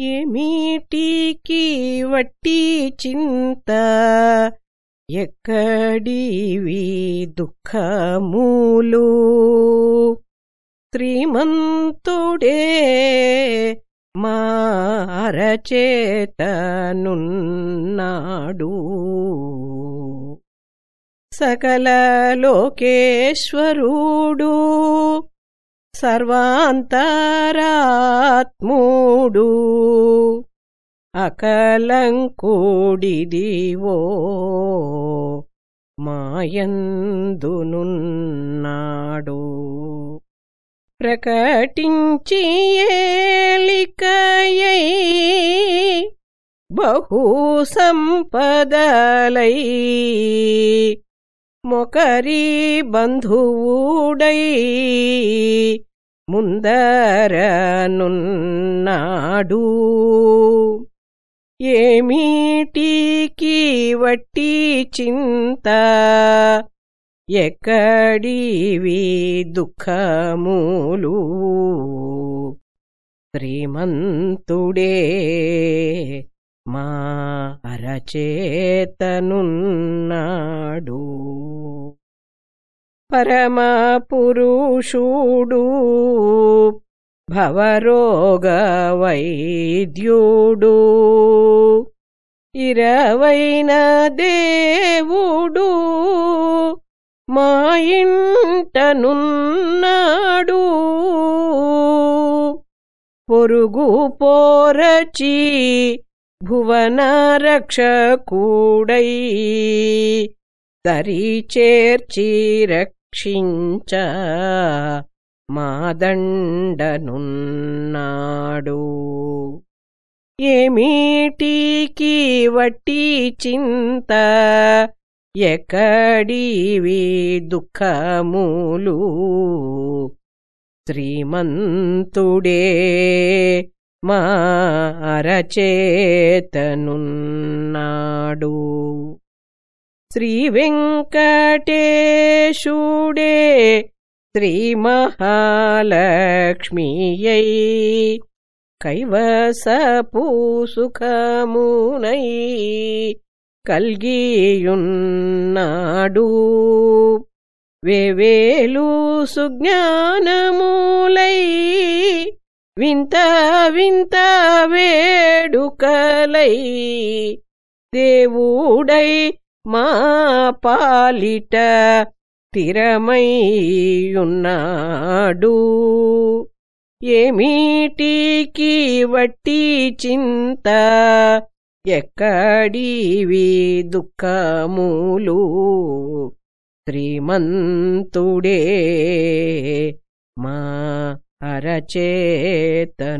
ఏమిటికి వట్టి చింత? ఎక్కడివి దుఃఖములు? శ్రీమంతుడే మారచేతనున్నాడు. సకల లోకేశ్వరుడు సర్వాంతరాత్ముడు. అకలంకుడిదివో మాయందునున్నాడు. ప్రకటించి ఏలికయై బహు సంపదలై మొకరి బంధువుడై ముందరనున్నాడు. ఏమిటికి వట్టి చింత? ఎక్కడివి దుఃఖములు? శ్రీమంతుడే మా అరచేతనున్నాడు. పరమ పురుషుడు భవరోగ వైద్యుడు ఇరవైన దేవుడు మా ఇంటనున్నాడు. పొరుగు పోరచి భువన రక్షకుడై దరి చేర్చి రక్షించ మాదండనున్నాడు. ఏమిటికి వట్టి చింత ఎక్కడివి దుఃఖములు? శ్రీమంతుడే మారచేతనున్నాడు. శ్రీ వెంకటేశుడే శ్రీ మహాలక్ష్మియై కైవసపు సుఖమునై కల్గియున్నాడు. వేవేలు సుజ్ఞానమూలై వింత వింత వేడుకలై దేవుడై మా పాలిట స్థిరమయ్యున్నాడు. ఏమిటికి వట్టి చింత ఎక్కడివి దుఃఖములు శ్రీమంతుడే మా అరచేతనున్నాడు.